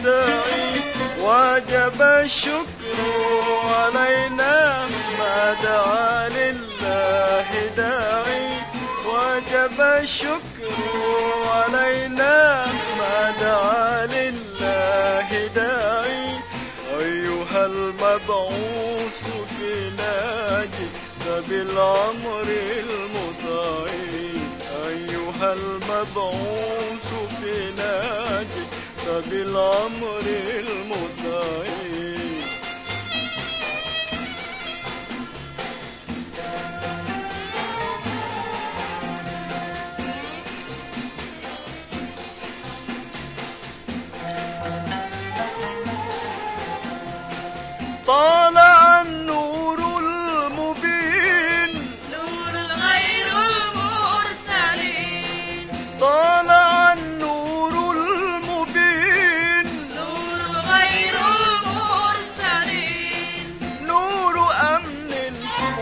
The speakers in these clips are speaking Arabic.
الوداع وجب الشكر علينا ما دعا لله داعي. وجب الشكر علينا ما دعا لله داعي. أيها المبعوث فينا جئت بالأمر المطاع. أيها المبعوث فينا جئت بالأمر المطاع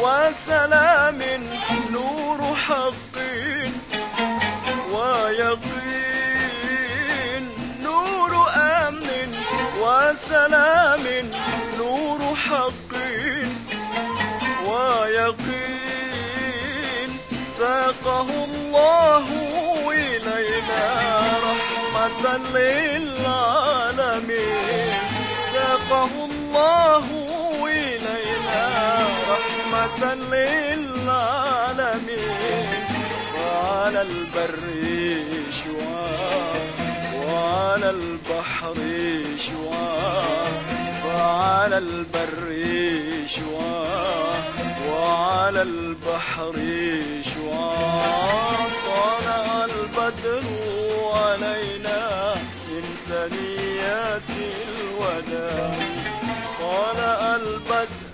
وسلام نور حق ويقين نور أمن وسلام نور حق ويقين ساقه الله إلينا رحمة للعالمين. ساقه الله رحمة للعالمين وعلى البر شعاع وعلى البحر شعاع وعلى البر شعاع وعلى البحر شعاع طلع البدر علينا من الوداع. طلع البدر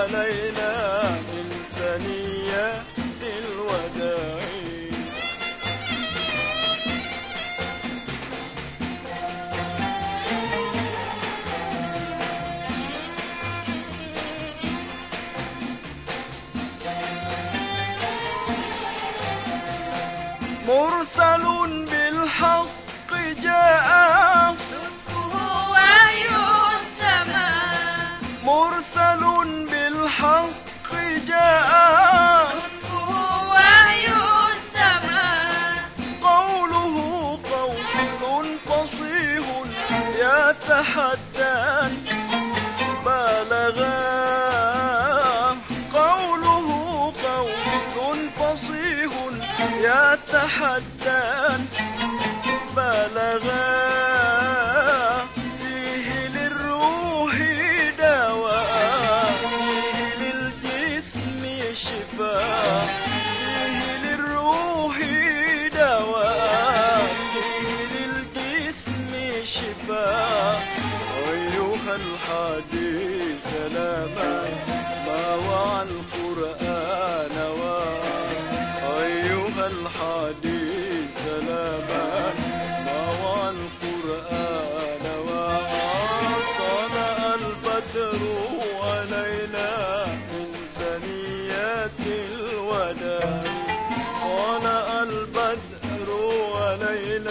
علينا من سنيات الوداع مرسل بالحق جاء. مرسل بالحق جاء. لطفه وحي السماء. قوله قول فصيح يتحدى بالغا قوله قول فصيح يتحدى شفاء فيه للروح دواء فيه للجسم شفاء أيها الحادي سلاما ما وعى القرآن. طلع البدر من